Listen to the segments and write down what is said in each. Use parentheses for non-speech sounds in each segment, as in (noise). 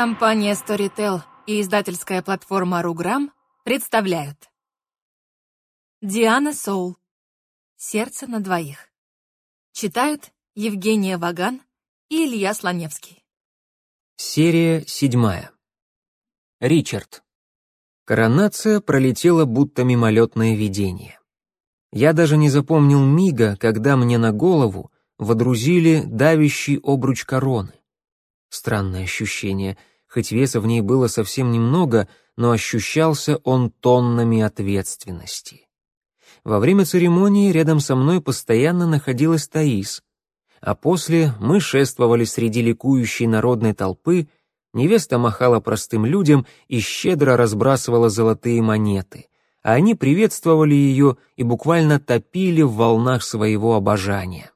Компания Storytel и издательская платформа Руграм представляют. Диана Соул. «Сердце на двоих» Читают Евгения Ваган и Илья Слоневский. Серия седьмая. Ричард. Коронация пролетела будто мимолетное видение. Я даже не запомнил мига, когда мне на голову водрузили давящий обруч короны. Странное ощущение, хоть веса в ней было совсем немного, но ощущался он тоннами ответственности. Во время церемонии рядом со мной постоянно находилась Таис, а после мы шествовали среди ликующей народной толпы, невеста махала простым людям и щедро разбрасывала золотые монеты, а они приветствовали ее и буквально топили в волнах своего обожания.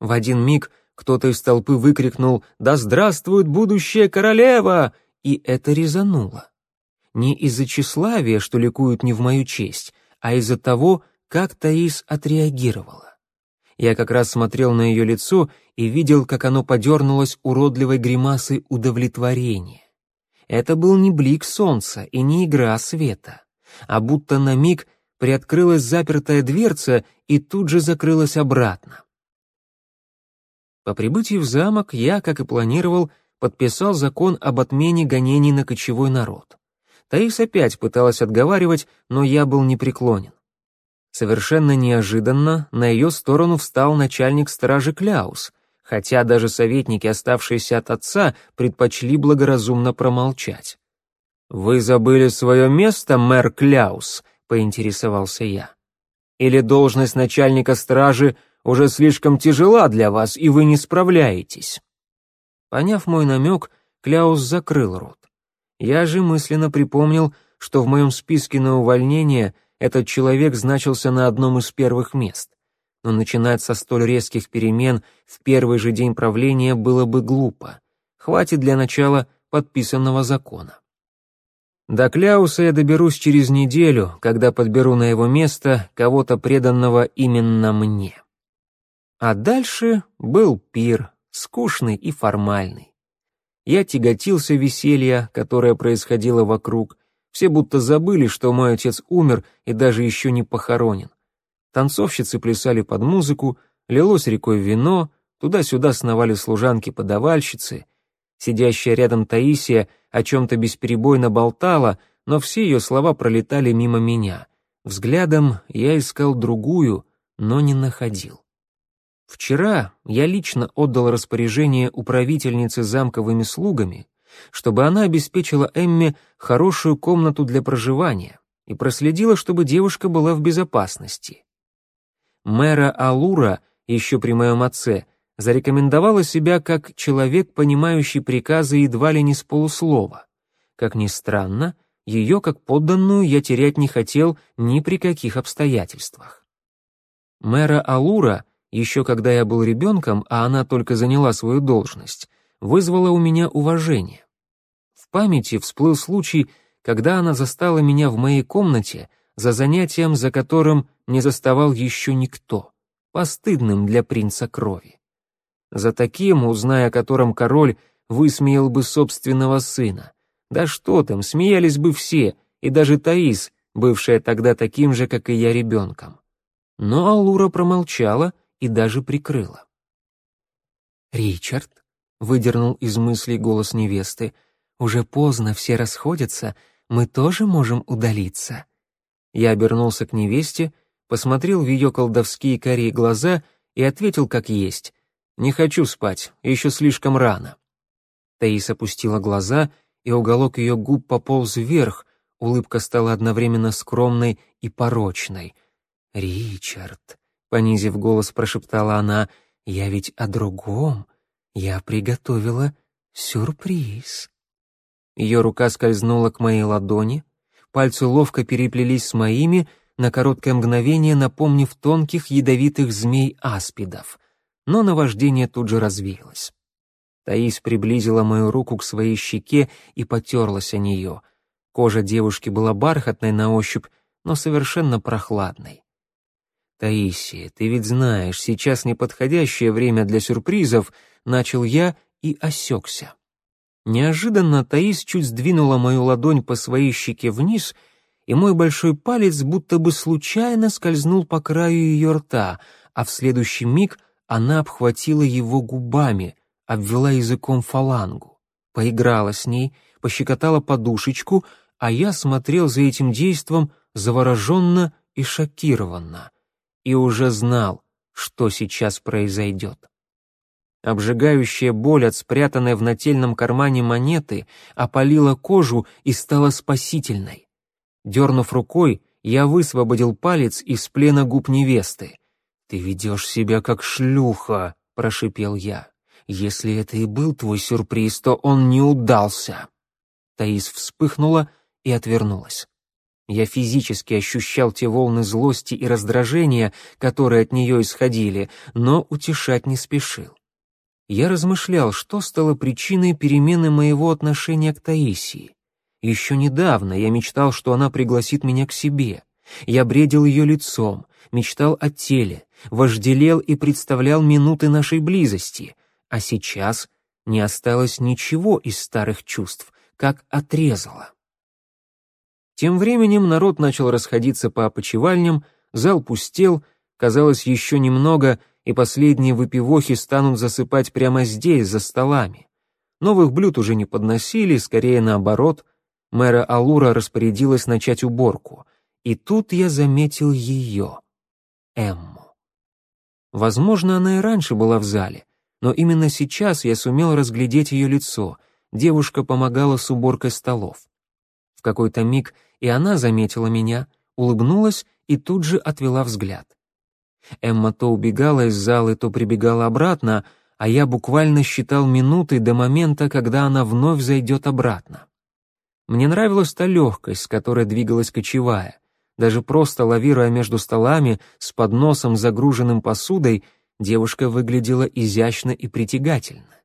В один миг кто-то из толпы выкрикнул «Да здравствует будущая королева!» И это резануло. Не из-за тщеславия, что ликуют не в мою честь, а из-за того, как Таис отреагировала. Я как раз смотрел на ее лицо и видел, как оно подернулось уродливой гримасой удовлетворения. Это был не блик солнца и не игра света, а будто на миг приоткрылась запертая дверца и тут же закрылась обратно. По прибытии в замок я, как и планировал, подписал закон об отмене гонений на кочевой народ. Таис опять пыталась отговаривать, но я был непреклонен. Совершенно неожиданно на ее сторону встал начальник стражи Кляус, хотя даже советники, оставшиеся от отца, предпочли благоразумно промолчать. «Вы забыли свое место, мэр Кляус?» — поинтересовался я. «Или должность начальника стражи уже слишком тяжела для вас, и вы не справляетесь». Поняв мой намек, Кляус закрыл рот. Я же мысленно припомнил, что в моем списке на увольнение этот человек значился на одном из первых мест. Но начинать со столь резких перемен в первый же день правления было бы глупо. Хватит для начала подписанного закона. До Кляуса я доберусь через неделю, когда подберу на его место кого-то преданного именно мне. А дальше был пир, скучный и формальный. Я тяготился веселья, которое происходило вокруг. Все будто забыли, что мой отец умер и даже еще не похоронен. Танцовщицы плясали под музыку, лилось рекой вино, туда-сюда сновали служанки-подавальщицы. Сидящая рядом Таисия о чем-то бесперебойно болтала, но все ее слова пролетали мимо меня. Взглядом я искал другую, но не находил. Вчера я лично отдал распоряжение управительнице замковыми слугами, чтобы она обеспечила Эмме хорошую комнату для проживания и проследила, чтобы девушка была в безопасности. Мэра Алура, еще при моем отце, зарекомендовала себя как человек, понимающий приказы едва ли не с полуслова. Как ни странно, ее как подданную я терять не хотел ни при каких обстоятельствах. Мэра Алура — еще когда я был ребенком, а она только заняла свою должность, вызвала у меня уважение. В памяти всплыл случай, когда она застала меня в моей комнате за занятием, за которым не заставал еще никто, постыдным для принца крови. За таким, узная о котором король, высмеял бы собственного сына. Да что там, смеялись бы все, и даже Таис, бывшая тогда таким же, как и я, ребенком. Но Алура промолчала — и даже прикрыла. «Ричард», — выдернул из мыслей голос невесты, — «уже поздно, все расходятся, мы тоже можем удалиться». Я обернулся к невесте, посмотрел в ее колдовские карие глаза и ответил как есть. «Не хочу спать, еще слишком рано». Таис опустила глаза, и уголок ее губ пополз вверх, улыбка стала одновременно скромной и порочной. «Ричард», понизив голос, прошептала она, «Я ведь о другом. Я приготовила сюрприз». Ее рука скользнула к моей ладони, пальцы ловко переплелись с моими, на короткое мгновение напомнив тонких ядовитых змей-аспидов, но наваждение тут же развеялось. Таис приблизила мою руку к своей щеке и потерлась о нее. Кожа девушки была бархатной на ощупь, но совершенно прохладной. «Таисия, ты ведь знаешь, сейчас неподходящее время для сюрпризов», — начал я и осекся. Неожиданно Таис чуть сдвинула мою ладонь по своей щеке вниз, и мой большой палец будто бы случайно скользнул по краю ее рта, а в следующий миг она обхватила его губами, обвела языком фалангу, поиграла с ней, пощекотала подушечку, а я смотрел за этим действом завороженно и шокированно, и уже знал, что сейчас произойдет. Обжигающая боль от спрятанной в нательном кармане монеты опалила кожу и стала спасительной. Дернув рукой, я высвободил палец из плена губ невесты. «Ты ведешь себя как шлюха», — прошипел я. «Если это и был твой сюрприз, то он не удался». Таис вспыхнула и отвернулась. Я физически ощущал те волны злости и раздражения, которые от нее исходили, но утешать не спешил я размышлял, что стало причиной перемены моего отношения к Таисии. Еще недавно я мечтал, что она пригласит меня к себе. Я бредил ее лицом, мечтал о теле, вожделел и представлял минуты нашей близости. А сейчас не осталось ничего из старых чувств, как отрезало. Тем временем народ начал расходиться по опочивальням, зал пустел, казалось, еще немного — и последние выпивохи станут засыпать прямо здесь, за столами. Новых блюд уже не подносили, скорее наоборот. Мэра Алура распорядилась начать уборку. И тут я заметил ее, Эмму. Возможно, она и раньше была в зале, но именно сейчас я сумел разглядеть ее лицо. Девушка помогала с уборкой столов. В какой-то миг и она заметила меня, улыбнулась и тут же отвела взгляд. Эмма то убегала из зала, то прибегала обратно, а я буквально считал минуты до момента, когда она вновь зайдет обратно. Мне нравилась та легкость, с которой двигалась кочевая. Даже просто лавируя между столами с подносом, загруженным посудой, девушка выглядела изящно и притягательно.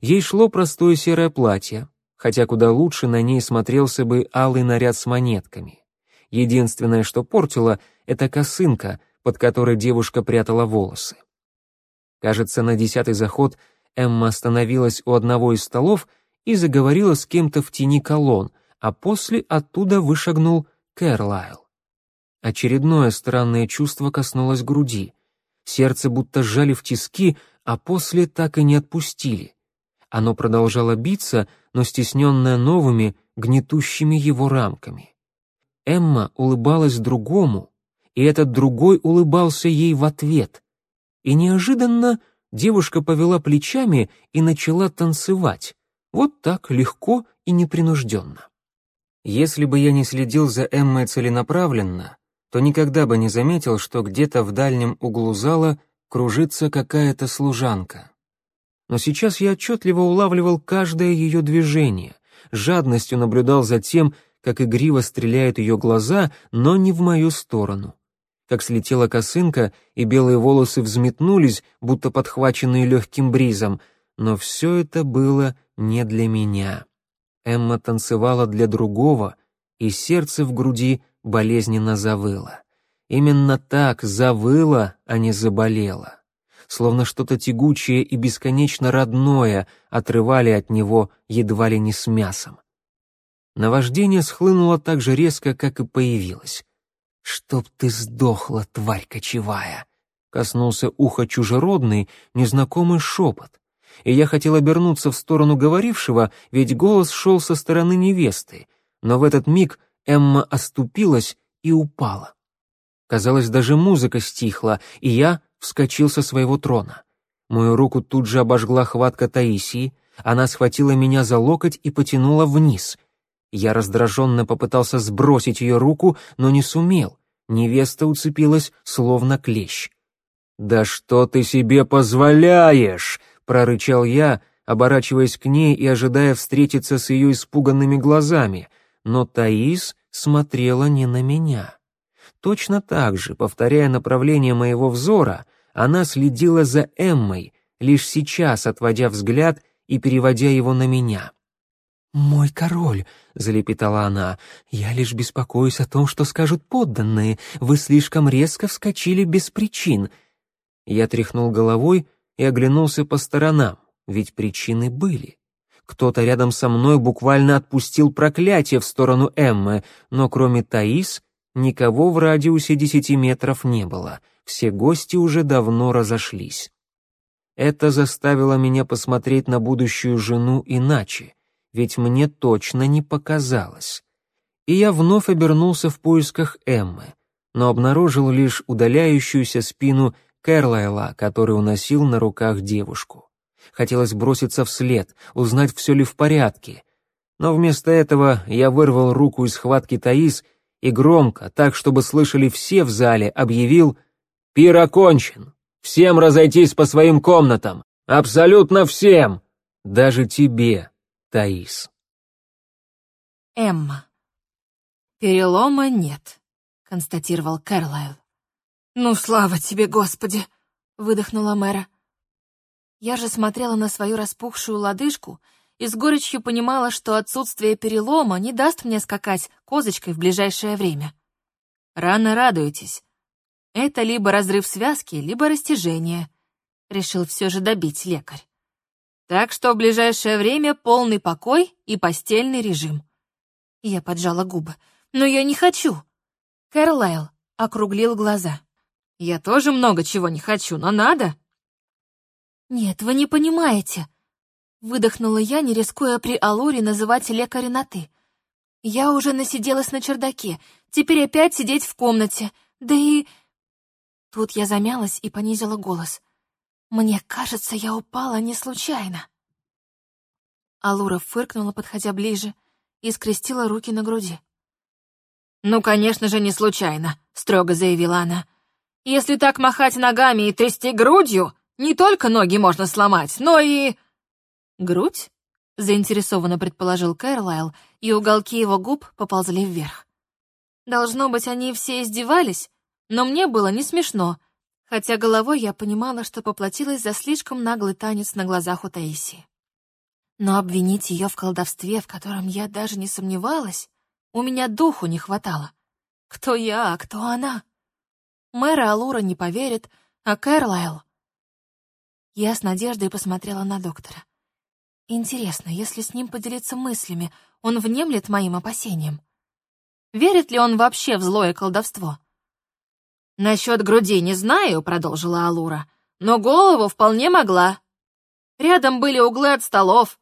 Ей шло простое серое платье, хотя куда лучше на ней смотрелся бы алый наряд с монетками. Единственное, что портило, это косынка — под которой девушка прятала волосы. Кажется, на десятый заход Эмма остановилась у одного из столов и заговорила с кем-то в тени колонн, а после оттуда вышагнул Кэрлайл. Очередное странное чувство коснулось груди. Сердце будто сжали в тиски, а после так и не отпустили. Оно продолжало биться, но стесненное новыми, гнетущими его рамками. Эмма улыбалась другому, и этот другой улыбался ей в ответ. И неожиданно девушка повела плечами и начала танцевать. Вот так легко и непринужденно. Если бы я не следил за Эммой целенаправленно, то никогда бы не заметил, что где-то в дальнем углу зала кружится какая-то служанка. Но сейчас я отчетливо улавливал каждое ее движение, жадностью наблюдал за тем, как игриво стреляют ее глаза, но не в мою сторону как слетела косынка, и белые волосы взметнулись, будто подхваченные легким бризом, но все это было не для меня. Эмма танцевала для другого, и сердце в груди болезненно завыло. Именно так завыло, а не заболело. Словно что-то тягучее и бесконечно родное отрывали от него едва ли не с мясом. Наваждение схлынуло так же резко, как и появилось. «Чтоб ты сдохла, тварь кочевая!» Коснулся уха чужеродный, незнакомый шепот. И я хотел обернуться в сторону говорившего, ведь голос шел со стороны невесты. Но в этот миг Эмма оступилась и упала. Казалось, даже музыка стихла, и я вскочил со своего трона. Мою руку тут же обожгла хватка Таисии, она схватила меня за локоть и потянула вниз. Я раздраженно попытался сбросить ее руку, но не сумел. Невеста уцепилась, словно клещ. «Да что ты себе позволяешь?» — прорычал я, оборачиваясь к ней и ожидая встретиться с ее испуганными глазами. Но Таис смотрела не на меня. Точно так же, повторяя направление моего взора, она следила за Эммой, лишь сейчас отводя взгляд и переводя его на меня. «Мой король», — залепетала она, — «я лишь беспокоюсь о том, что скажут подданные. Вы слишком резко вскочили без причин». Я тряхнул головой и оглянулся по сторонам, ведь причины были. Кто-то рядом со мной буквально отпустил проклятие в сторону Эммы, но кроме Таис никого в радиусе десяти метров не было. Все гости уже давно разошлись. Это заставило меня посмотреть на будущую жену иначе, ведь мне точно не показалось. И я вновь обернулся в поисках Эммы, но обнаружил лишь удаляющуюся спину Кэрлайла, который уносил на руках девушку. Хотелось броситься вслед, узнать, все ли в порядке. Но вместо этого я вырвал руку из схватки Таис и громко, так чтобы слышали все в зале, объявил «Пир окончен! Всем разойтись по своим комнатам! Абсолютно всем! Даже тебе, Таис!» Эмма. «Перелома нет», — констатировал Кэрлайл. «Ну, слава тебе, Господи!» — выдохнула мэра. Я же смотрела на свою распухшую лодыжку и с горечью понимала, что отсутствие перелома не даст мне скакать козочкой в ближайшее время. Рано радуетесь. Это либо разрыв связки, либо растяжение. Решил все же добить лекарь. Так что в ближайшее время полный покой и постельный режим. Я поджала губы. Но я не хочу. Кэрлайл округлил глаза. Я тоже много чего не хочу, но надо. Нет, вы не понимаете. Выдохнула я, не рискуя при Алуре называть лекаря на «ты». Я уже насиделась на чердаке, теперь опять сидеть в комнате, да и... Тут я замялась и понизила голос. Мне кажется, я упала не случайно. Алура фыркнула, подходя ближе, и скрестила руки на груди. «Ну, конечно же, не случайно», — строго заявила она. «Если так махать ногами и трясти грудью, не только ноги можно сломать, но и...» «Грудь?» — заинтересованно предположил Кэрлайл, и уголки его губ поползли вверх. Должно быть, они все издевались, но мне было не смешно, хотя головой я понимала, что поплатилась за слишком наглый танец на глазах у Таисии. Но обвинить ее в колдовстве, в котором я даже не сомневалась, у меня духу не хватало. Кто я, а кто она? Мэра Алура не поверит, а Кэрлайл... Я с надеждой посмотрела на доктора. Интересно, если с ним поделиться мыслями, он внемлет моим опасениям? Верит ли он вообще в злое колдовство? «Насчет груди не знаю», — продолжила Алура, «но голову вполне могла. Рядом были углы от столов.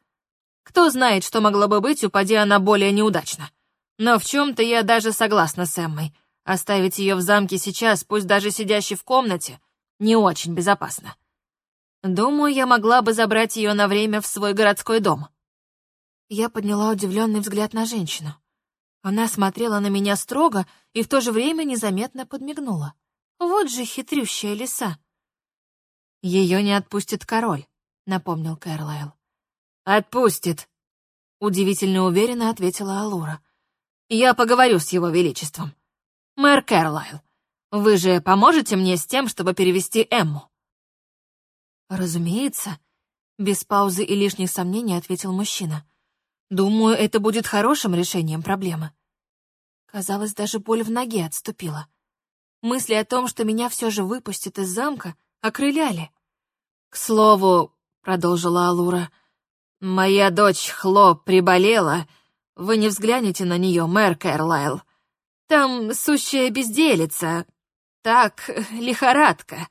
Кто знает, что могло бы быть, упади она более неудачно. Но в чем-то я даже согласна с Эммой. Оставить ее в замке сейчас, пусть даже сидящей в комнате, не очень безопасно. Думаю, я могла бы забрать ее на время в свой городской дом. Я подняла удивленный взгляд на женщину. Она смотрела на меня строго и в то же время незаметно подмигнула. Вот же хитрющая лиса. Ее не отпустит король, напомнил Кэрлайл. Отпустит, удивительно уверенно ответила Алура. Я поговорю с его величеством. Мэр Кэрлайл, вы же поможете мне с тем, чтобы перевести Эмму?» «Разумеется», — без паузы и лишних сомнений ответил мужчина. «Думаю, это будет хорошим решением проблемы». Казалось, даже боль в ноге отступила. Мысли о том, что меня все же выпустят из замка, окрыляли. «К слову», — продолжила Алура, — «моя дочь Хло приболела, — вы не взглянете на нее, мэр Кэрлайл. Там сущая безделица. Так, (laughs) лихорадка».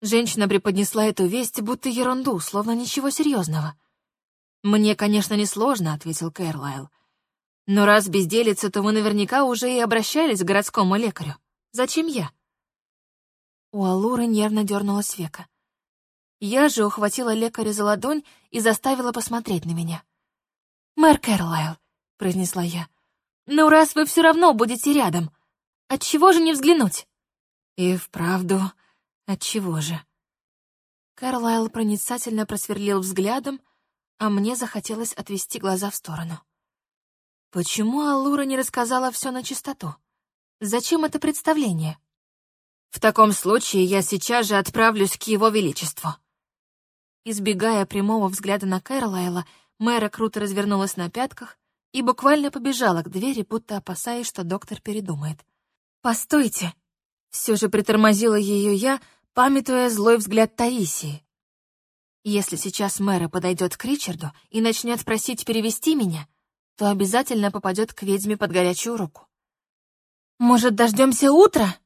Женщина преподнесла эту весть, будто ерунду, словно ничего серьезного. «Мне, конечно, несложно», — ответил Кэрлайл. «Но раз безделица, то вы наверняка уже и обращались к городскому лекарю. Зачем я?» У Алуры нервно дернулась века. Я же ухватила лекаря за ладонь и заставила посмотреть на меня. «Мэр Кэрлайл», — произнесла я, — «ну раз вы все равно будете рядом, отчего же не взглянуть?» «И вправду, отчего же?» Кэрлайл проницательно просверлил взглядом, а мне захотелось отвести глаза в сторону. Почему Аллура не рассказала все на чистоту? Зачем это представление? В таком случае я сейчас же отправлюсь к его величеству. Избегая прямого взгляда на Кэрлайла, Мэра круто развернулась на пятках и буквально побежала к двери, будто опасаясь, что доктор передумает. «Постойте!» Все же притормозила ее я, памятуя злой взгляд Таисии. Если сейчас мэра подойдет к Ричарду и начнет просить перевести меня, то обязательно попадет к ведьме под горячую руку. Может, дождемся утра?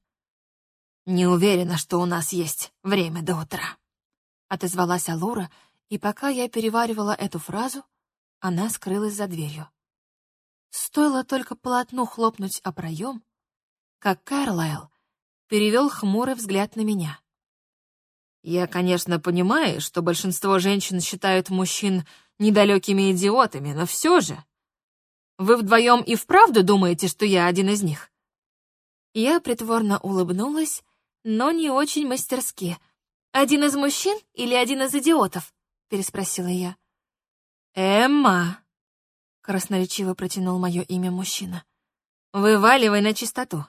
Не уверена, что у нас есть время до утра. Отозвалась Алура, и пока я переваривала эту фразу, она скрылась за дверью. Стоило только полотну хлопнуть о проем, как Карлайл перевел хмурый взгляд на меня. Я, конечно, понимаю, что большинство женщин считают мужчин недалекими идиотами, но все же... Вы вдвоем и вправду думаете, что я один из них?» Я притворно улыбнулась, но не очень мастерски. «Один из мужчин или один из идиотов?» — переспросила я. «Эмма!» — красноречиво протянул мое имя мужчина. «Вываливай на чистоту.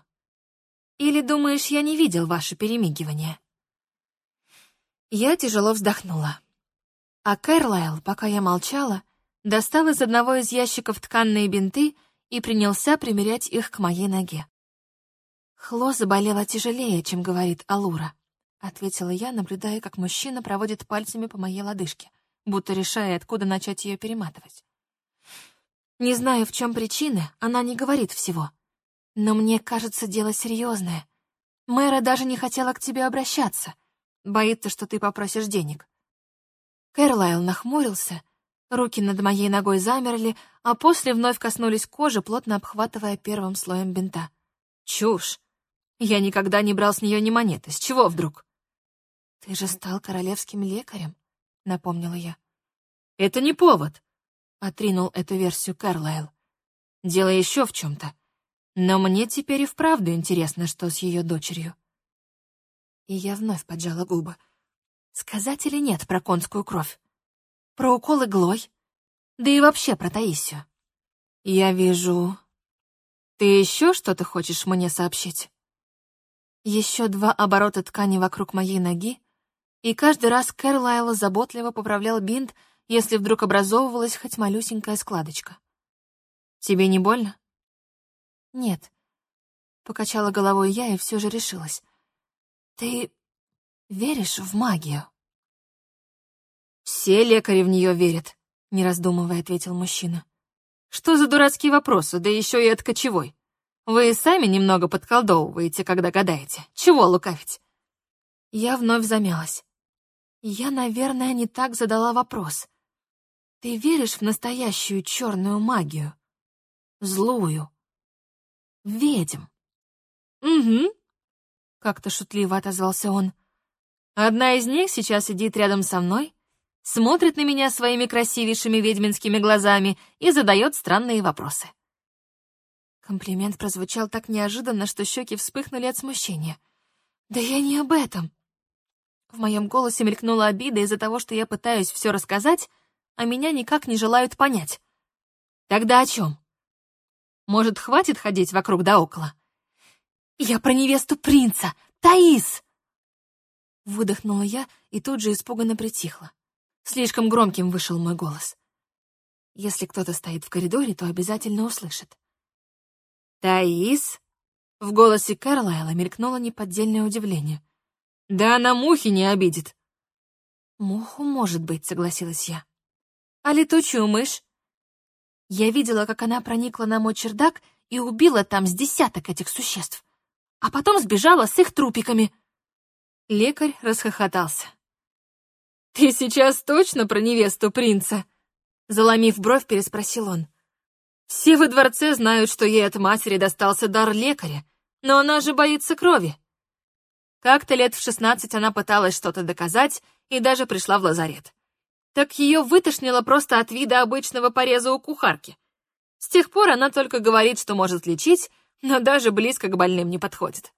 Или думаешь, я не видел ваше перемигивание?» Я тяжело вздохнула. А Кэрлайл, пока я молчала, достал из одного из ящиков тканные бинты и принялся примерять их к моей ноге. «Хло заболела тяжелее, чем говорит Алура», — ответила я, наблюдая, как мужчина проводит пальцами по моей лодыжке, будто решая, откуда начать ее перематывать. Не знаю, в чем причина, она не говорит всего. Но мне кажется, дело серьезное. Мэра даже не хотела к тебе обращаться — Боится, что ты попросишь денег. Кэрлайл нахмурился, руки над моей ногой замерли, а после вновь коснулись кожи, плотно обхватывая первым слоем бинта. Чушь! Я никогда не брал с нее ни монеты. С чего вдруг? Ты же стал королевским лекарем, напомнила я. Это не повод, отринул эту версию Карлайл. Дело еще в чем-то. Но мне теперь и вправду интересно, что с ее дочерью и я вновь поджала губы. Сказать или нет про конскую кровь? Про укол иглой? Да и вообще про Таисию. Я вижу... Ты еще что-то хочешь мне сообщить? Еще два оборота ткани вокруг моей ноги, и каждый раз Кэрлайл заботливо поправлял бинт, если вдруг образовывалась хоть малюсенькая складочка. «Тебе не больно?» «Нет», — покачала головой я и все же решилась. Ты веришь в магию? Все лекари в нее верят, не раздумывая, ответил мужчина. Что за дурацкие вопросы, да еще и от кочевой? Вы и сами немного подколдовываете, когда гадаете. Чего лукавить? Я вновь замялась. Я, наверное, не так задала вопрос. Ты веришь в настоящую черную магию? Злую? Ведьм? Угу, как-то шутливо отозвался он. Одна из них сейчас сидит рядом со мной, смотрит на меня своими красивейшими ведьминскими глазами и задает странные вопросы. Комплимент прозвучал так неожиданно, что щеки вспыхнули от смущения. «Да я не об этом!» В моем голосе мелькнула обида из-за того, что я пытаюсь все рассказать, а меня никак не желают понять. «Тогда о чем? Может, хватит ходить вокруг да около?» «Я про невесту принца! Таис!» Выдохнула я и тут же испуганно притихла. Слишком громким вышел мой голос. Если кто-то стоит в коридоре, то обязательно услышит. «Таис?» В голосе Карлайла мелькнуло неподдельное удивление. «Да она мухи не обидит!» «Муху, может быть», — согласилась я. «А летучую мышь?» Я видела, как она проникла на мой чердак и убила там с десяток этих существ а потом сбежала с их трупиками. Лекарь расхохотался. «Ты сейчас точно про невесту принца?» Заломив бровь, переспросил он. «Все во дворце знают, что ей от матери достался дар лекаря, но она же боится крови. Как-то лет в шестнадцать она пыталась что-то доказать и даже пришла в лазарет. Так ее вытошнило просто от вида обычного пореза у кухарки. С тех пор она только говорит, что может лечить, но даже близко к больным не подходит.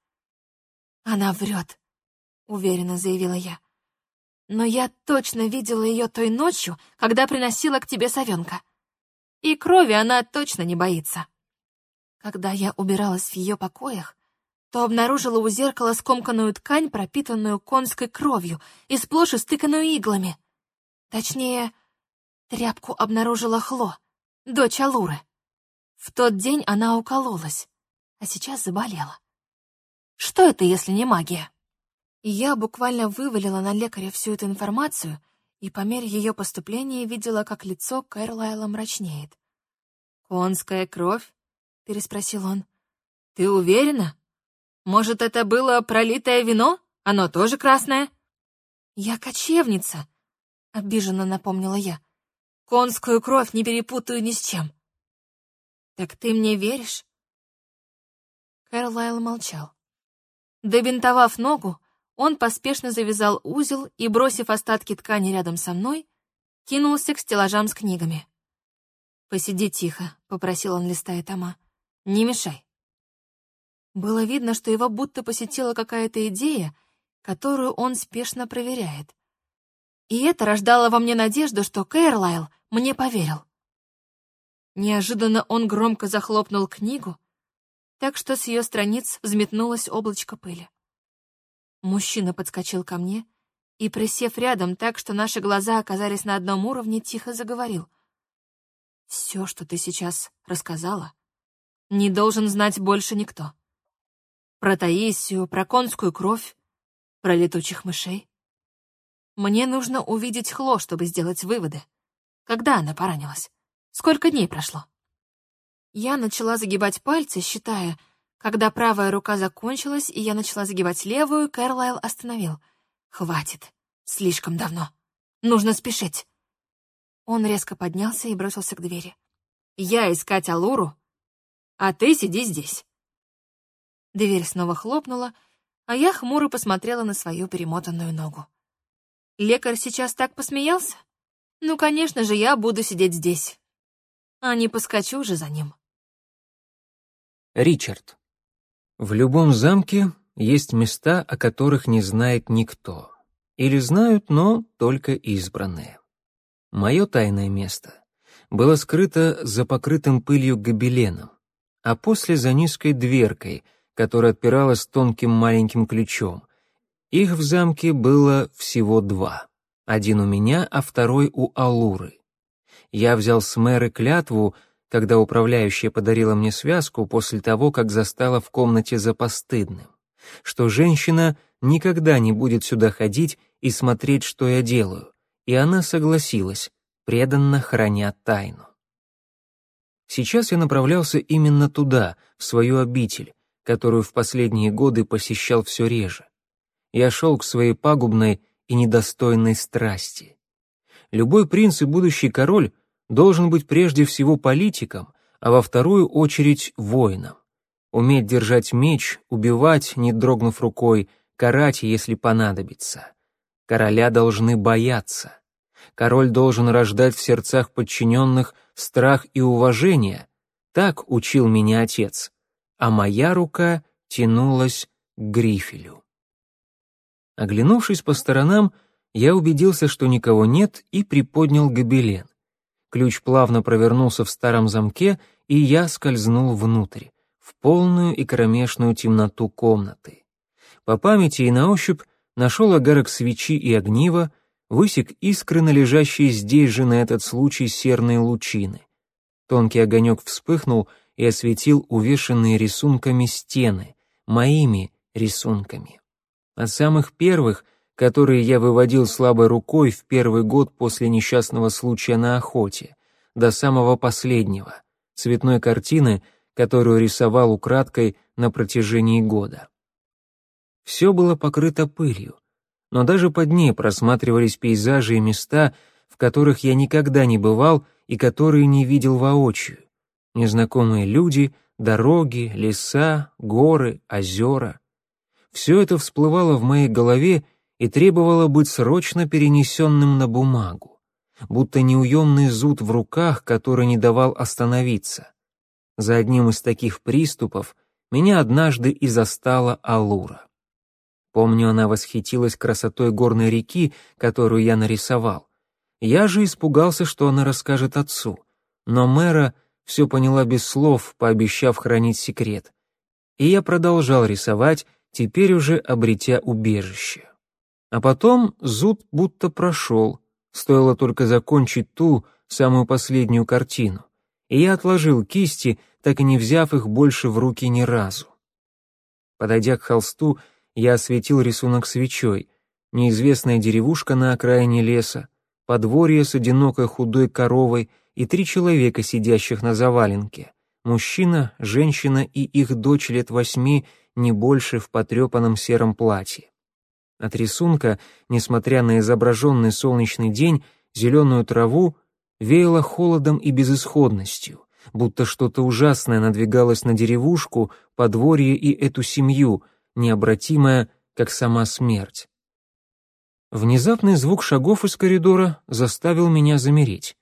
«Она врет», — уверенно заявила я. «Но я точно видела ее той ночью, когда приносила к тебе совенка. И крови она точно не боится». Когда я убиралась в ее покоях, то обнаружила у зеркала скомканную ткань, пропитанную конской кровью и сплошь истыканную иглами. Точнее, тряпку обнаружила Хло, дочь Алуры. В тот день она укололась а сейчас заболела. Что это, если не магия? И я буквально вывалила на лекаря всю эту информацию и по мере ее поступления видела, как лицо Кэрлайла мрачнеет. «Конская кровь?» — переспросил он. «Ты уверена? Может, это было пролитое вино? Оно тоже красное?» «Я кочевница», — обиженно напомнила я. «Конскую кровь не перепутаю ни с чем». «Так ты мне веришь?» Кэрлайл молчал. Добинтовав ногу, он поспешно завязал узел и, бросив остатки ткани рядом со мной, кинулся к стеллажам с книгами. «Посиди тихо», — попросил он, листая тома. «Не мешай». Было видно, что его будто посетила какая-то идея, которую он спешно проверяет. И это рождало во мне надежду, что Кэрлайл мне поверил. Неожиданно он громко захлопнул книгу, так что с ее страниц взметнулось облачко пыли. Мужчина подскочил ко мне и, присев рядом так, что наши глаза оказались на одном уровне, тихо заговорил. «Все, что ты сейчас рассказала, не должен знать больше никто. Про Таисию, про конскую кровь, про летучих мышей. Мне нужно увидеть Хло, чтобы сделать выводы. Когда она поранилась? Сколько дней прошло?» Я начала загибать пальцы, считая, когда правая рука закончилась, и я начала загибать левую, Кэрлайл остановил. «Хватит. Слишком давно. Нужно спешить». Он резко поднялся и бросился к двери. «Я искать Алуру, а ты сиди здесь». Дверь снова хлопнула, а я хмуро посмотрела на свою перемотанную ногу. Лекарь сейчас так посмеялся? Ну, конечно же, я буду сидеть здесь, а не поскочу же за ним. Ричард. В любом замке есть места, о которых не знает никто. Или знают, но только избранные. Мое тайное место было скрыто за покрытым пылью гобеленом, а после за низкой дверкой, которая отпиралась тонким маленьким ключом. Их в замке было всего два. Один у меня, а второй у Алуры. Я взял с мэры клятву, когда управляющая подарила мне связку после того, как застала в комнате за постыдным, что женщина никогда не будет сюда ходить и смотреть, что я делаю, и она согласилась, преданно храня тайну. Сейчас я направлялся именно туда, в свою обитель, которую в последние годы посещал все реже. Я шел к своей пагубной и недостойной страсти. Любой принц и будущий король должен быть прежде всего политиком, а во вторую очередь воином. Уметь держать меч, убивать, не дрогнув рукой, карать, если понадобится. Короля должны бояться. Король должен рождать в сердцах подчиненных страх и уважение. Так учил меня отец. А моя рука тянулась к грифелю. Оглянувшись по сторонам, я убедился, что никого нет, и приподнял гобелен. Ключ плавно провернулся в старом замке, и я скользнул внутрь, в полную и кромешную темноту комнаты. По памяти и на ощупь нашел огарок свечи и огнива, высек искры на лежащие здесь же на этот случай серные лучины. Тонкий огонек вспыхнул и осветил увешанные рисунками стены, моими рисунками. От самых первых — которые я выводил слабой рукой в первый год после несчастного случая на охоте, до самого последнего, цветной картины, которую рисовал украдкой на протяжении года. Все было покрыто пылью, но даже под ней просматривались пейзажи и места, в которых я никогда не бывал и которые не видел воочию. Незнакомые люди, дороги, леса, горы, озера. Все это всплывало в моей голове и требовало быть срочно перенесенным на бумагу, будто неуемный зуд в руках, который не давал остановиться. За одним из таких приступов меня однажды и застала Алура. Помню, она восхитилась красотой горной реки, которую я нарисовал. Я же испугался, что она расскажет отцу, но мэра все поняла без слов, пообещав хранить секрет. И я продолжал рисовать, теперь уже обретя убежище. А потом зуд будто прошел, стоило только закончить ту, самую последнюю картину. И я отложил кисти, так и не взяв их больше в руки ни разу. Подойдя к холсту, я осветил рисунок свечой. Неизвестная деревушка на окраине леса, подворье с одинокой худой коровой и три человека, сидящих на заваленке. Мужчина, женщина и их дочь лет восьми, не больше в потрепанном сером платье. От рисунка, несмотря на изображенный солнечный день, зеленую траву веяло холодом и безысходностью, будто что-то ужасное надвигалось на деревушку, подворье и эту семью, необратимое, как сама смерть. Внезапный звук шагов из коридора заставил меня замереть.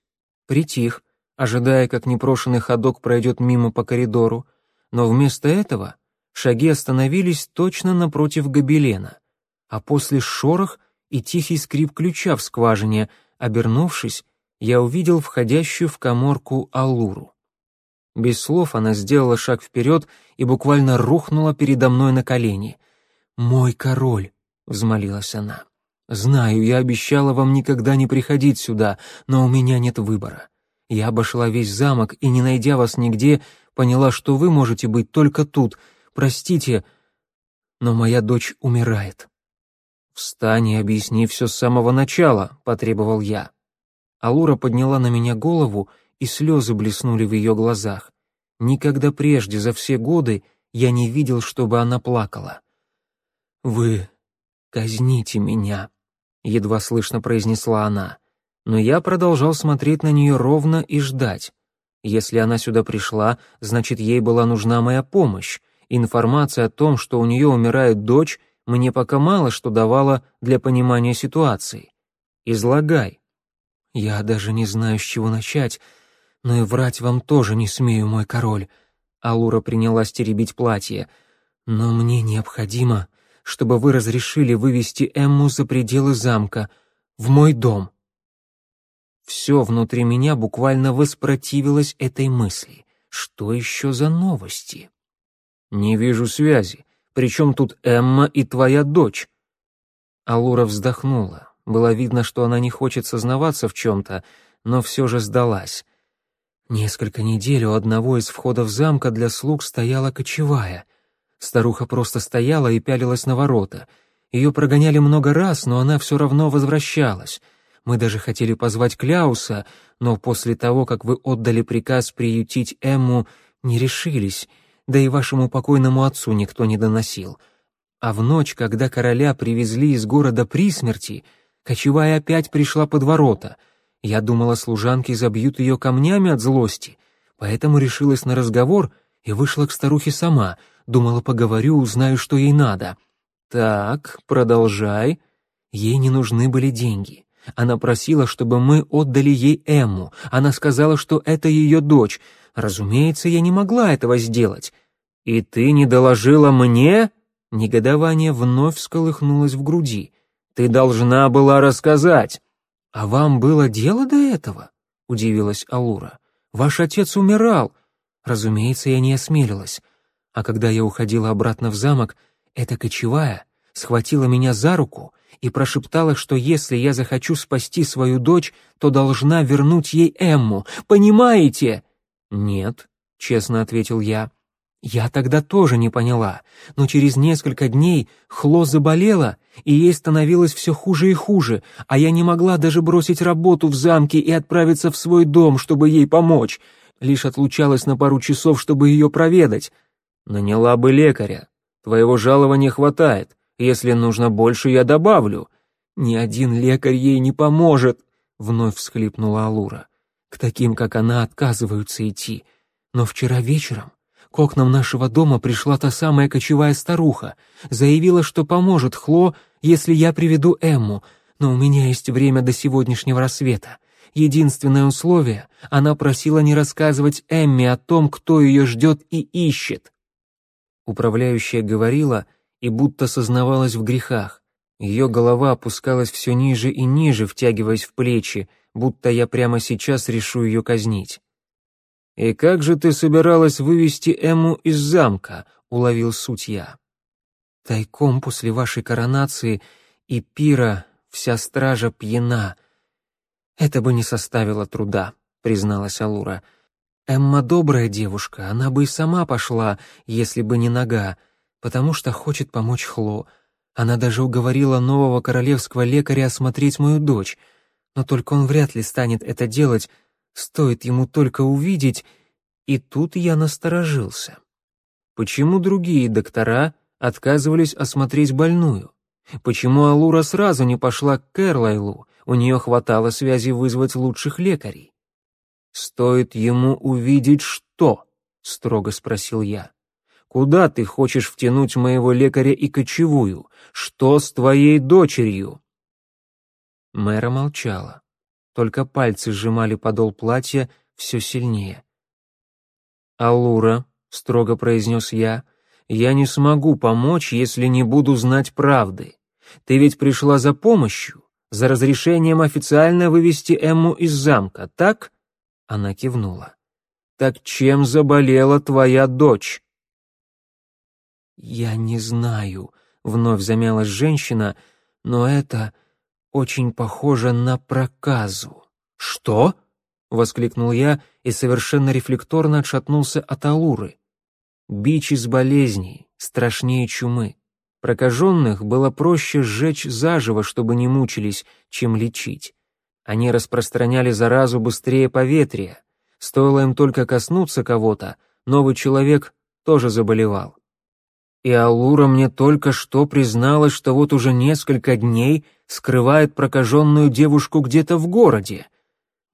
Притих, ожидая, как непрошенный ходок пройдет мимо по коридору, но вместо этого шаги остановились точно напротив гобелена, а после шорох и тихий скрип ключа в скважине, обернувшись, я увидел входящую в коморку Алуру. Без слов она сделала шаг вперед и буквально рухнула передо мной на колени. «Мой король!» — взмолилась она. «Знаю, я обещала вам никогда не приходить сюда, но у меня нет выбора. Я обошла весь замок и, не найдя вас нигде, поняла, что вы можете быть только тут. Простите, но моя дочь умирает». «Встань и объясни все с самого начала», — потребовал я. Алура подняла на меня голову, и слезы блеснули в ее глазах. Никогда прежде за все годы я не видел, чтобы она плакала. «Вы казните меня», едва слышно произнесла она. Но я продолжал смотреть на нее ровно и ждать. Если она сюда пришла, значит, ей была нужна моя помощь. Информация о том, что у нее умирает дочь, мне пока мало что давала для понимания ситуации. Излагай. Я даже не знаю, с чего начать, но и врать вам тоже не смею, мой король. Алура принялась теребить платье. Но мне необходимо чтобы вы разрешили вывести Эмму за пределы замка, в мой дом». Все внутри меня буквально воспротивилось этой мысли. Что еще за новости? «Не вижу связи. Причем тут Эмма и твоя дочь?» Алура вздохнула. Было видно, что она не хочет сознаваться в чем-то, но все же сдалась. Несколько недель у одного из входов замка для слуг стояла кочевая — Старуха просто стояла и пялилась на ворота. Ее прогоняли много раз, но она все равно возвращалась. Мы даже хотели позвать Кляуса, но после того, как вы отдали приказ приютить Эмму, не решились, да и вашему покойному отцу никто не доносил. А в ночь, когда короля привезли из города при смерти, кочевая опять пришла под ворота. Я думала, служанки забьют ее камнями от злости, поэтому решилась на разговор и вышла к старухе сама — Думала, поговорю, узнаю, что ей надо. Так, продолжай. Ей не нужны были деньги. Она просила, чтобы мы отдали ей Эмму. Она сказала, что это ее дочь. Разумеется, я не могла этого сделать. И ты не доложила мне? Негодование вновь всколыхнулось в груди. Ты должна была рассказать. А вам было дело до этого? Удивилась Алура. Ваш отец умирал. Разумеется, я не осмелилась. А когда я уходила обратно в замок, эта кочевая схватила меня за руку и прошептала, что если я захочу спасти свою дочь, то должна вернуть ей Эмму. Понимаете? Нет, честно ответил я. Я тогда тоже не поняла, но через несколько дней Хло заболела, и ей становилось все хуже и хуже, а я не могла даже бросить работу в замке и отправиться в свой дом, чтобы ей помочь. Лишь отлучалась на пару часов, чтобы ее проведать. Наняла бы лекаря. Твоего жалования хватает. Если нужно больше, я добавлю. Ни один лекарь ей не поможет, вновь всхлипнула Алура. К таким, как она, отказываются идти. Но вчера вечером к окнам нашего дома пришла та самая кочевая старуха, заявила, что поможет Хло, если я приведу Эмму, но у меня есть время до сегодняшнего рассвета. Единственное условие — она просила не рассказывать Эмме о том, кто ее ждет и ищет. Управляющая говорила и будто сознавалась в грехах. Ее голова опускалась все ниже и ниже, втягиваясь в плечи, будто я прямо сейчас решу ее казнить. «И как же ты собиралась вывести Эму из замка?» — уловил суть я. «Тайком после вашей коронации и пира вся стража пьяна. Это бы не составило труда», — призналась Алура. Эмма добрая девушка, она бы и сама пошла, если бы не нога, потому что хочет помочь Хло. Она даже уговорила нового королевского лекаря осмотреть мою дочь. Но только он вряд ли станет это делать, стоит ему только увидеть, и тут я насторожился. Почему другие доктора отказывались осмотреть больную? Почему Алура сразу не пошла к Кэрлайлу? У нее хватало связи вызвать лучших лекарей. «Стоит ему увидеть что?» — строго спросил я. «Куда ты хочешь втянуть моего лекаря и кочевую? Что с твоей дочерью?» Мэра молчала. Только пальцы сжимали подол платья все сильнее. «Алура», — строго произнес я, — «я не смогу помочь, если не буду знать правды. Ты ведь пришла за помощью, за разрешением официально вывести Эмму из замка, так?» Она кивнула. «Так чем заболела твоя дочь?» «Я не знаю», — вновь замялась женщина, — «но это очень похоже на проказу». «Что?» — воскликнул я и совершенно рефлекторно отшатнулся от Алуры. Бич из болезней, страшнее чумы. Прокаженных было проще сжечь заживо, чтобы не мучились, чем лечить. Они распространяли заразу быстрее поветрия. Стоило им только коснуться кого-то, новый человек тоже заболевал. И Алура мне только что призналась, что вот уже несколько дней скрывает прокаженную девушку где-то в городе.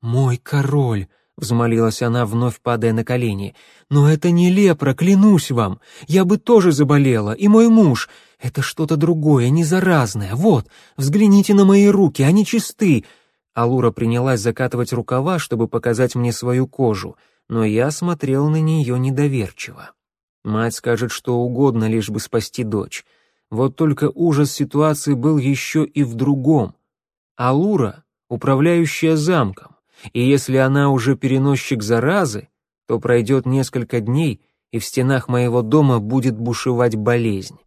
«Мой король!» — взмолилась она, вновь падая на колени. «Но это не лепра, клянусь вам! Я бы тоже заболела, и мой муж! Это что-то другое, не заразное. Вот, взгляните на мои руки, они чисты!» Алура принялась закатывать рукава, чтобы показать мне свою кожу, но я смотрел на нее недоверчиво. Мать скажет что угодно, лишь бы спасти дочь. Вот только ужас ситуации был еще и в другом. Алура — управляющая замком и если она уже переносчик заразы, то пройдет несколько дней, и в стенах моего дома будет бушевать болезнь.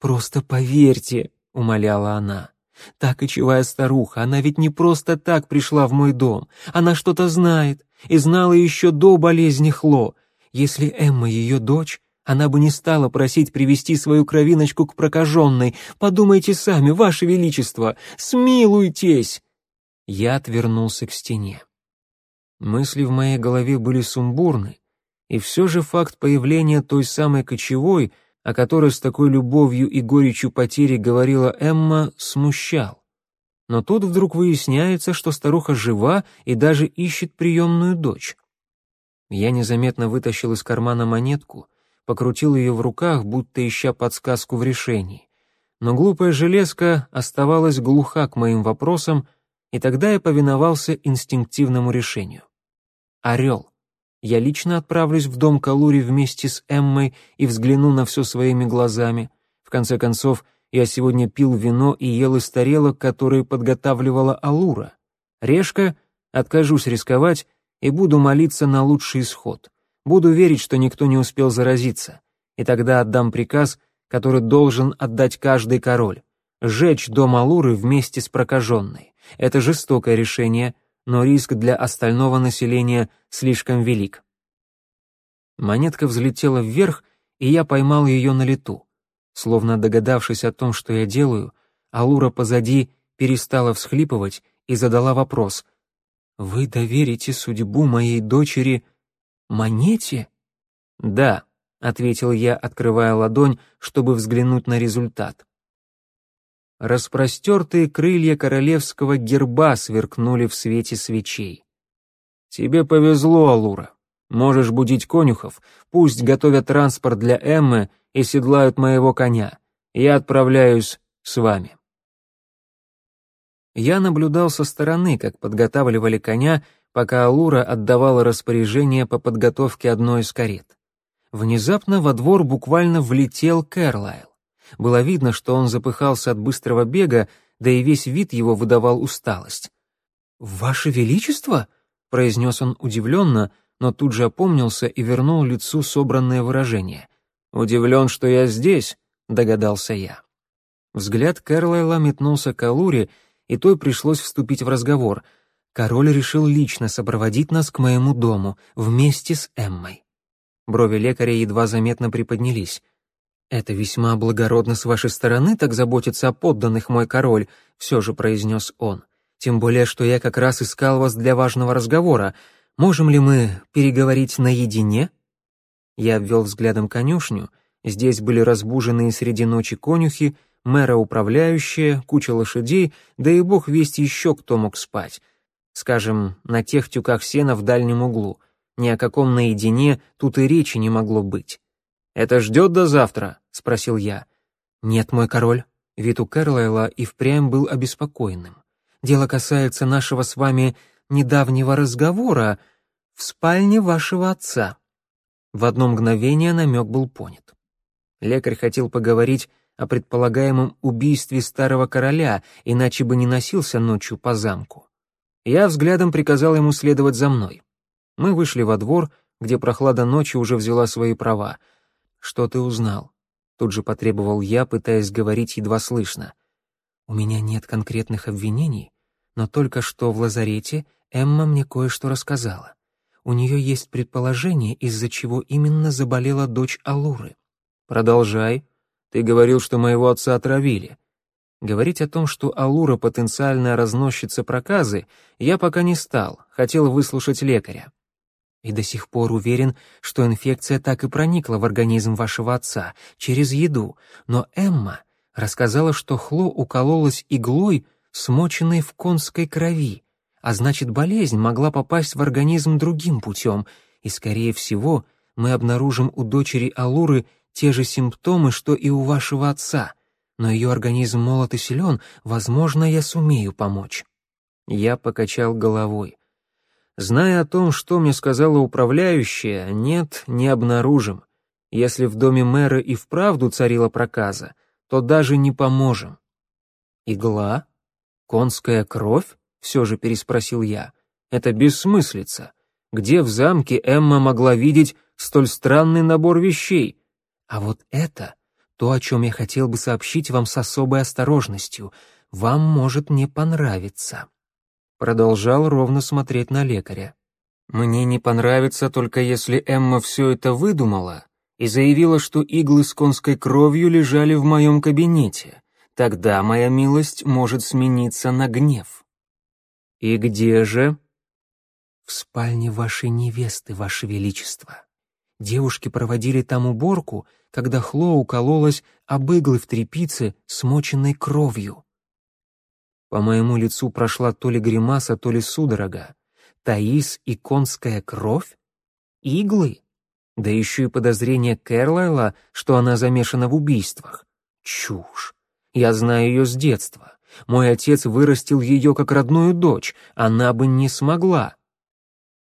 «Просто поверьте», — умоляла она. «Та кочевая старуха, она ведь не просто так пришла в мой дом. Она что-то знает, и знала еще до болезни Хло. Если Эмма ее дочь, она бы не стала просить привести свою кровиночку к прокаженной. Подумайте сами, Ваше Величество, смилуйтесь!» Я отвернулся к стене. Мысли в моей голове были сумбурны, и все же факт появления той самой кочевой, о которой с такой любовью и горечью потери говорила Эмма, смущал. Но тут вдруг выясняется, что старуха жива и даже ищет приемную дочь. Я незаметно вытащил из кармана монетку, покрутил ее в руках, будто ища подсказку в решении. Но глупая железка оставалась глуха к моим вопросам и тогда я повиновался инстинктивному решению. Орел. Я лично отправлюсь в дом Калури вместе с Эммой и взгляну на все своими глазами. В конце концов, я сегодня пил вино и ел из тарелок, которые подготавливала Алура. Решка, откажусь рисковать и буду молиться на лучший исход. Буду верить, что никто не успел заразиться. И тогда отдам приказ, который должен отдать каждый король — сжечь дом Алуры вместе с прокаженной. Это жестокое решение, но риск для остального населения слишком велик. Монетка взлетела вверх, и я поймал ее на лету. Словно догадавшись о том, что я делаю, Алура позади перестала всхлипывать и задала вопрос. «Вы доверите судьбу моей дочери монете?» «Да», — ответил я, открывая ладонь, чтобы взглянуть на результат. Распростертые крылья королевского герба сверкнули в свете свечей. «Тебе повезло, Алура. Можешь будить конюхов, пусть готовят транспорт для Эммы и седлают моего коня. Я отправляюсь с вами». Я наблюдал со стороны, как подготавливали коня, пока Алура отдавала распоряжение по подготовке одной из карет. Внезапно во двор буквально влетел Кэрлайл. Было видно, что он запыхался от быстрого бега, да и весь вид его выдавал усталость. «Ваше Величество?» — произнес он удивленно, но тут же опомнился и вернул лицу собранное выражение. «Удивлен, что я здесь», — догадался я. Взгляд Кэрлайла метнулся к Алуре, и той пришлось вступить в разговор. Король решил лично сопроводить нас к моему дому, вместе с Эммой. Брови лекаря едва заметно приподнялись. «Это весьма благородно с вашей стороны так заботиться о подданных, мой король», — все же произнес он. Тем более, что я как раз искал вас для важного разговора. Можем ли мы переговорить наедине?» Я обвел взглядом конюшню. Здесь были разбуженные среди ночи конюхи, мэра управляющая, куча лошадей, да и бог весть еще кто мог спать. Скажем, на тех тюках сена в дальнем углу. Ни о каком наедине тут и речи не могло быть. «Это ждет до завтра?» — спросил я. «Нет, мой король». Вид у Кэрлайла и впрямь был обеспокоенным. «Дело касается нашего с вами недавнего разговора в спальне вашего отца». В одно мгновение намек был понят. Лекарь хотел поговорить о предполагаемом убийстве старого короля, иначе бы не носился ночью по замку. Я взглядом приказал ему следовать за мной. Мы вышли во двор, где прохлада ночи уже взяла свои права. «Что ты узнал?» Тут же потребовал я, пытаясь говорить едва слышно. «У меня нет конкретных обвинений, но только что в лазарете Эмма мне кое-что рассказала. У нее есть предположение, из-за чего именно заболела дочь Алуры. Продолжай. Ты говорил, что моего отца отравили. Говорить о том, что Алура потенциальная разносчица проказы, я пока не стал, хотел выслушать лекаря. И до сих пор уверен, что инфекция так и проникла в организм вашего отца через еду, но Эмма рассказала, что Хло укололась иглой, смоченной в конской крови, а значит, болезнь могла попасть в организм другим путем, и, скорее всего, мы обнаружим у дочери Алуры те же симптомы, что и у вашего отца — но ее организм молод и силен, возможно, я сумею помочь». Я покачал головой. Зная о том, что мне сказала управляющая, нет, не обнаружим. Если в доме мэра и вправду царила проказа, то даже не поможем. «Игла? Конская кровь?» — все же переспросил я. «Это бессмыслица. Где в замке Эмма могла видеть столь странный набор вещей? А вот это то, о чем я хотел бы сообщить вам с особой осторожностью. Вам может не понравиться». Продолжал ровно смотреть на лекаря. «Мне не понравится только если Эмма все это выдумала и заявила, что иглы с конской кровью лежали в моем кабинете. Тогда моя милость может смениться на гнев». «И где же?» «В спальне вашей невесты, ваше величество. Девушки проводили там уборку, когда Хло укололась об иглы в трепице, смоченной кровью. По моему лицу прошла то ли гримаса, то ли судорога. Таис и конская кровь? Иглы? Да еще и подозрение Кэрлайла, что она замешана в убийствах. Чушь. Я знаю ее с детства. Мой отец вырастил ее как родную дочь. Она бы не смогла.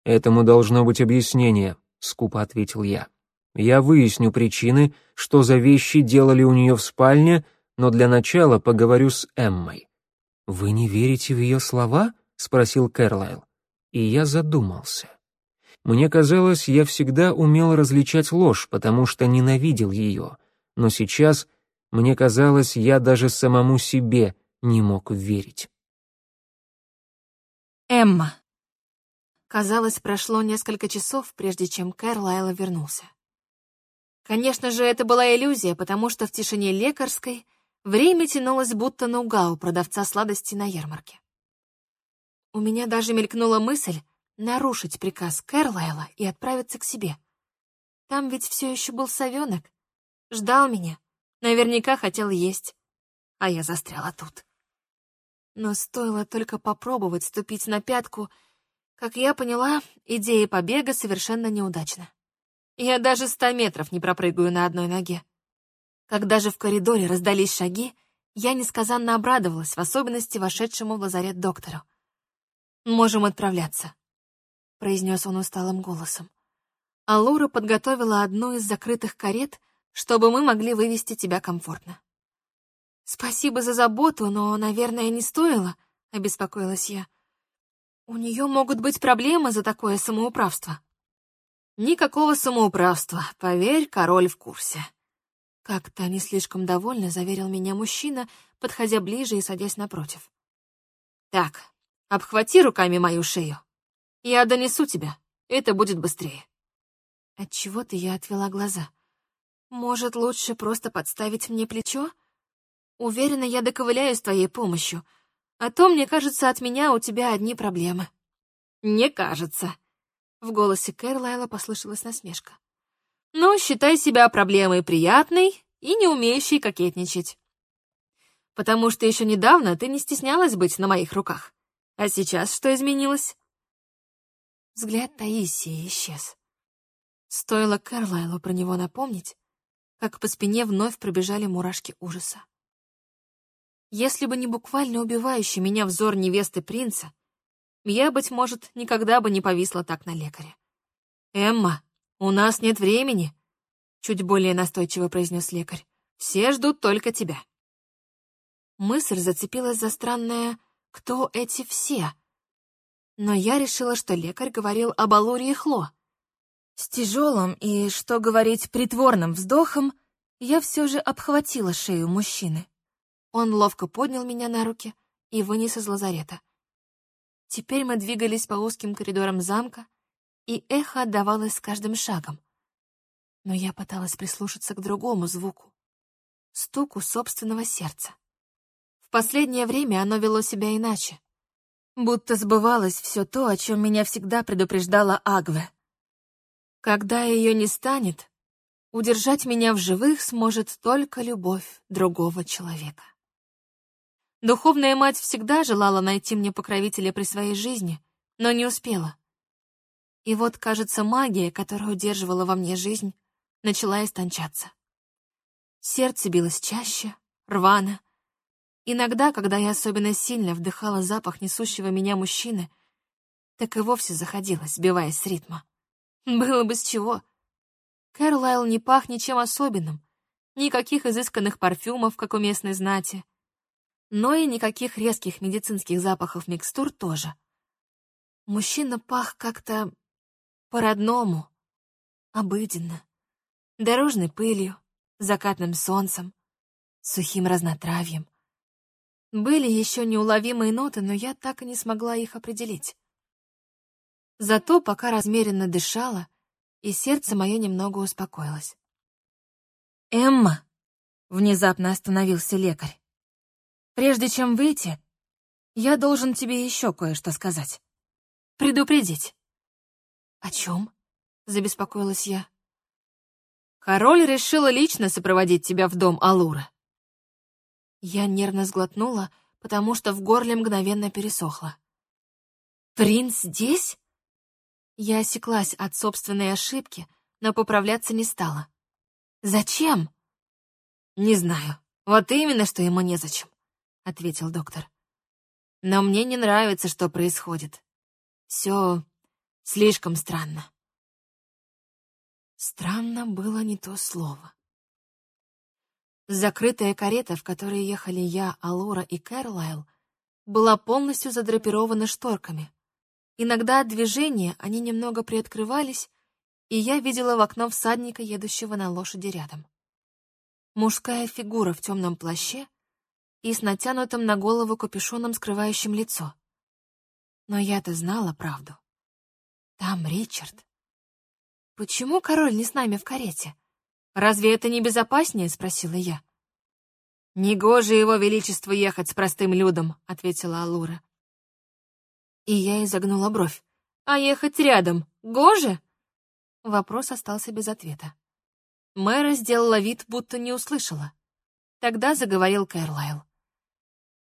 Этому должно быть объяснение, скупо ответил я. Я выясню причины, что за вещи делали у нее в спальне, но для начала поговорю с Эммой. Вы не верите в ее слова? спросил Кэрлайл. И я задумался. Мне казалось, я всегда умел различать ложь, потому что ненавидел ее, но сейчас мне казалось, я даже самому себе не мог верить. Эмма. Казалось, прошло несколько часов, прежде чем Кэрлайл вернулся. Конечно же, это была иллюзия, потому что в тишине лекарской время тянулось будто науга у продавца сладостей на ярмарке. У меня даже мелькнула мысль нарушить приказ Кэрлайла и отправиться к себе. Там ведь все еще был совенок. Ждал меня. Наверняка хотел есть. А я застряла тут. Но стоило только попробовать ступить на пятку, как я поняла, идея побега совершенно неудачна. Я даже ста метров не пропрыгаю на одной ноге. Когда же в коридоре раздались шаги, я несказанно обрадовалась, в особенности вошедшему в лазарет доктору. «Можем отправляться», — произнес он усталым голосом. А подготовила одну из закрытых карет, чтобы мы могли вывести тебя комфортно. «Спасибо за заботу, но, наверное, не стоило», — обеспокоилась я. «У нее могут быть проблемы за такое самоуправство». Никакого самоуправства, поверь, король в курсе. Как-то не слишком довольно заверил меня мужчина, подходя ближе и садясь напротив. Так, обхвати руками мою шею. Я донесу тебя, это будет быстрее. Отчего-то я отвела глаза. Может, лучше просто подставить мне плечо? Уверена, я доковыляю с твоей помощью. А то, мне кажется, от меня у тебя одни проблемы». «Не кажется». В голосе Кэрлайла послышалась насмешка. «Ну, считай себя проблемой приятной и не умеющей кокетничать. Потому что еще недавно ты не стеснялась быть на моих руках. А сейчас что изменилось?» Взгляд Таисии исчез. Стоило Кэрлайлу про него напомнить, как по спине вновь пробежали мурашки ужаса. Если бы не буквально убивающий меня взор невесты принца, я, быть может, никогда бы не повисла так на лекаре. «Эмма, у нас нет времени», — чуть более настойчиво произнес лекарь. «Все ждут только тебя». Мысль зацепилась за странное «кто эти все?», но я решила, что лекарь говорил об Алуре и Хло. С тяжелым и, что говорить, притворным вздохом я все же обхватила шею мужчины. Он ловко поднял меня на руки и вынес из лазарета. Теперь мы двигались по узким коридорам замка, и эхо отдавалось с каждым шагом. Но я пыталась прислушаться к другому звуку — стуку собственного сердца. В последнее время оно вело себя иначе. Будто сбывалось все то, о чем меня всегда предупреждала Агве. Когда ее не станет, удержать меня в живых сможет только любовь другого человека. Духовная мать всегда желала найти мне покровителя при своей жизни, но не успела. И вот, кажется, магия, которая удерживала во мне жизнь, начала истончаться. Сердце билось чаще, рвано, Иногда, когда я особенно сильно вдыхала запах несущего меня мужчины, так и вовсе заходила, сбиваясь с ритма. Было бы с чего. Кэрлайл не пах ничем особенным, никаких изысканных парфюмов, как у местной знати, но и никаких резких медицинских запахов микстур тоже. Мужчина пах как-то по-родному, обыденно, дорожной пылью, закатным солнцем, сухим разнотравьем. Были еще неуловимые ноты, но я так и не смогла их определить. Зато пока размеренно дышала, и сердце мое немного успокоилось. «Эмма!» — внезапно остановился лекарь. «Прежде чем выйти, я должен тебе еще кое-что сказать. Предупредить». «О чем?» — забеспокоилась я. «Король решила лично сопроводить тебя в дом Алура. Я нервно сглотнула, потому что в горле мгновенно пересохло. «Принц здесь?» Я осеклась от собственной ошибки, но поправляться не стала. «Зачем?» «Не знаю. Вот именно, что ему незачем», — ответил доктор. «Но мне не нравится, что происходит. Все слишком странно». Странно было не то слово. Закрытая карета, в которой ехали я, Алора и Кэрлайл, была полностью задрапирована шторками. Иногда от движения они немного приоткрывались, и я видела в окно всадника, едущего на лошади рядом. Мужская фигура в темном плаще и с натянутым на голову капюшоном, скрывающим лицо. Но я-то знала правду. Там Ричард. Почему король не с нами в карете? «Разве это не безопаснее?» — спросила я. «Негоже его величеству ехать с простым людом», — ответила Алура. И я изогнула бровь. «А ехать рядом гоже?» Вопрос остался без ответа. Мэра сделала вид, будто не услышала. Тогда заговорил Кэрлайл.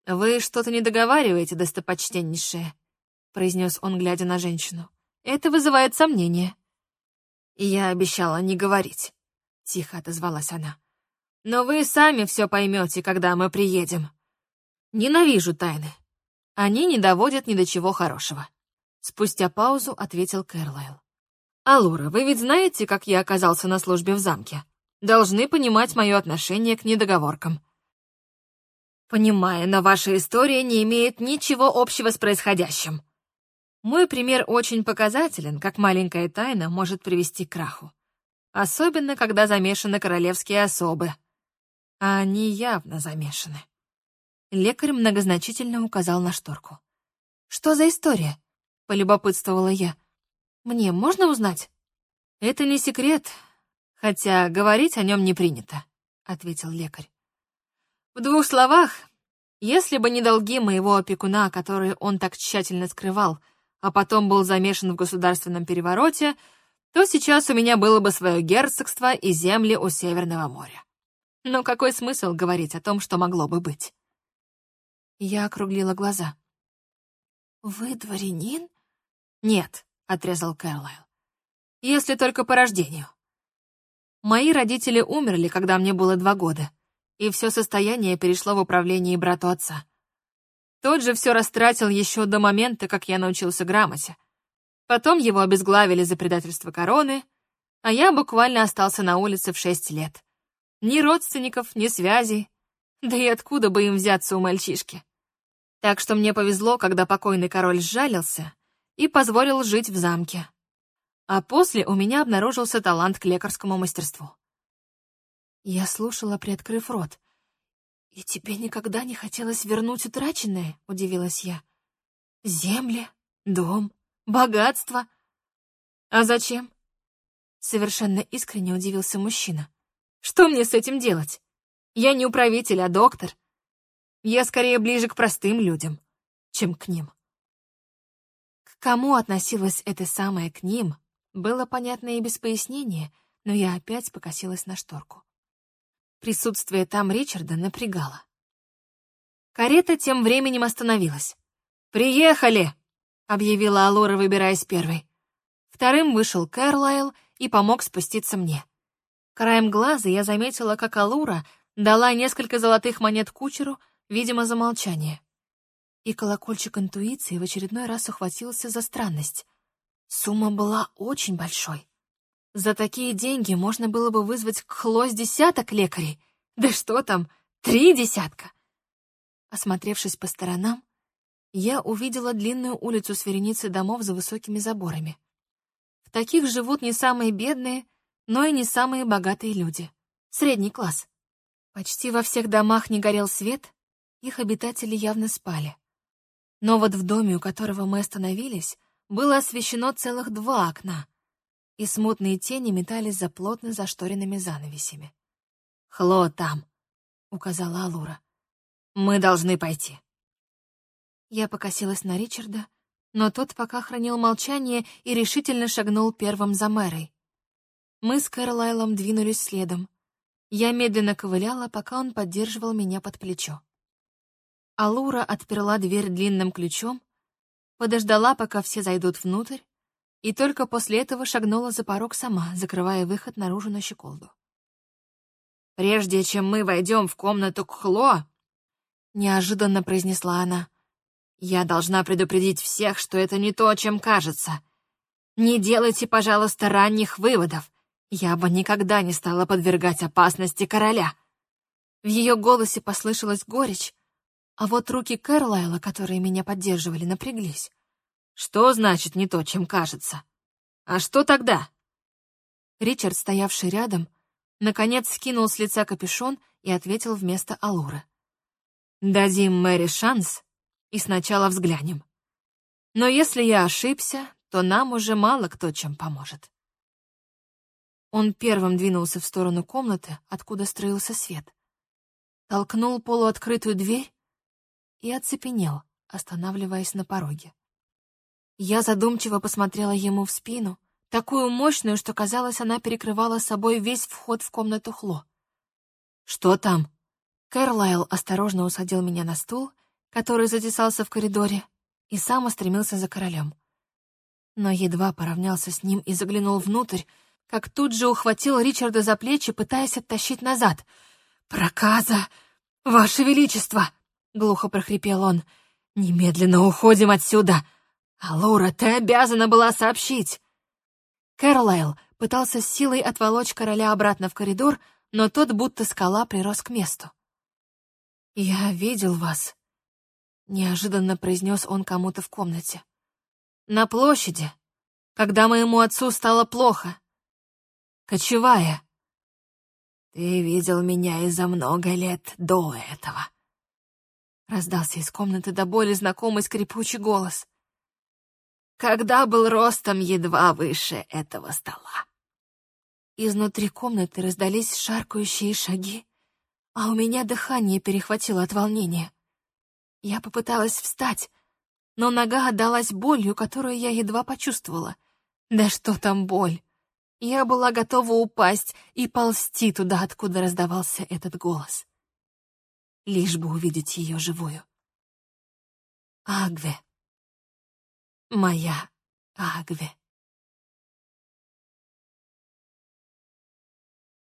«Вы что-то не договариваете, достопочтеннейшая», — произнес он, глядя на женщину. «Это вызывает сомнения». я обещала не говорить тихо отозвалась она. Но вы сами все поймете, когда мы приедем. Ненавижу тайны. Они не доводят ни до чего хорошего. Спустя паузу ответил Кэрлайл. «Алура, вы ведь знаете, как я оказался на службе в замке? Должны понимать мое отношение к недоговоркам». «Понимаю, но ваша история не имеет ничего общего с происходящим. Мой пример очень показателен, как маленькая тайна может привести к краху особенно когда замешаны королевские особы. А они явно замешаны. Лекарь многозначительно указал на шторку. «Что за история?» — полюбопытствовала я. «Мне можно узнать?» «Это не секрет, хотя говорить о нем не принято», — ответил лекарь. «В двух словах, Если бы не долги моего опекуна, которые он так тщательно скрывал, а потом был замешан в государственном перевороте, то сейчас у меня было бы свое герцогство и земли у Северного моря. Но какой смысл говорить о том, что могло бы быть? Я округлила глаза. «Вы дворянин?» «Нет», — отрезал Кэрлайл. «Если только по рождению. Мои родители умерли, когда мне было два года, и все состояние перешло в управление брату отца. Тот же все растратил еще до момента, как я научился грамоте. Потом его обезглавили за предательство короны, а я буквально остался на улице в шесть лет. Ни родственников, ни связей. Да и откуда бы им взяться у мальчишки? Так что мне повезло, когда покойный король сжалился и позволил жить в замке. А после у меня обнаружился талант к лекарскому мастерству. Я слушала, приоткрыв рот. «И тебе никогда не хотелось вернуть утраченное?» — удивилась я. «Земли, дом, богатство. А зачем?» Совершенно искренне удивился мужчина. «Что мне с этим делать? Я не управитель, а доктор. Я скорее ближе к простым людям, чем к ним». К кому относилась это самое «к ним», было понятно и без пояснения, но я опять покосилась на шторку. Присутствие там Ричарда напрягало. Карета тем временем остановилась. «Приехали!» — объявила Алора, выбираясь первой. Вторым вышел Кэрлайл и помог спуститься мне. Краем глаза я заметила, как Алура дала несколько золотых монет кучеру, видимо, за молчание. И колокольчик интуиции в очередной раз ухватился за странность. Сумма была очень большой. За такие деньги можно было бы вызвать к десяток лекарей. Да что там, три десятка. Осмотревшись по сторонам, я увидела длинную улицу с вереницей домов за высокими заборами. В таких живут не самые бедные, но и не самые богатые люди. Средний класс. Почти во всех домах не горел свет, их обитатели явно спали. Но вот в доме, у которого мы остановились, было освещено целых два окна — и смутные тени метались за плотно зашторенными занавесями. «Хло там», — указала Алура. «Мы должны пойти». Я покосилась на Ричарда, но тот пока хранил молчание и решительно шагнул первым за Мэрой. Мы с Кэролайлом двинулись следом. Я медленно ковыляла, пока он поддерживал меня под плечо. Алура отперла дверь длинным ключом, подождала, пока все зайдут внутрь, и только после этого шагнула за порог сама, закрывая выход наружу на щеколду. «Прежде чем мы войдем в комнату к Хло», — неожиданно произнесла она, — «я должна предупредить всех, что это не то, чем кажется. Не делайте, пожалуйста, ранних выводов. Я бы никогда не стала подвергать опасности короля». В ее голосе послышалась горечь, а вот руки Кэрлайла, которые меня поддерживали, напряглись. Что значит не то, чем кажется? А что тогда? Ричард, стоявший рядом, наконец скинул с лица капюшон и ответил вместо Алуры. «Дадим Мэри шанс и сначала взглянем. Но если я ошибся, то нам уже мало кто чем поможет». Он первым двинулся в сторону комнаты, откуда строился свет. Толкнул полуоткрытую дверь и оцепенел, останавливаясь на пороге. Я задумчиво посмотрела ему в спину, такую мощную, что, казалось, она перекрывала собой весь вход в комнату Хло. «Что там?» Кэрлайл осторожно усадил меня на стул, который затесался в коридоре, и сам устремился за королем. Но едва поравнялся с ним и заглянул внутрь, как тут же ухватил Ричарда за плечи, пытаясь оттащить назад. «Проказа! Ваше Величество!» — глухо прохрипел он. «Немедленно уходим отсюда!» «Алура, ты обязана была сообщить!» Кэрлайл пытался с силой отволочь короля обратно в коридор, но тот будто скала прирос к месту. «Я видел вас», — неожиданно произнес он кому-то в комнате. «На площади, когда моему отцу стало плохо. Кочевая». «Ты видел меня и за много лет до этого», — раздался из комнаты до боли знакомый скрипучий голос когда был ростом едва выше этого стола. Изнутри комнаты раздались шаркающие шаги, а у меня дыхание перехватило от волнения. Я попыталась встать, но нога отдалась болью, которую я едва почувствовала. Да что там боль? Я была готова упасть и ползти туда, откуда раздавался этот голос. Лишь бы увидеть ее живую. Агве. Моя Агве.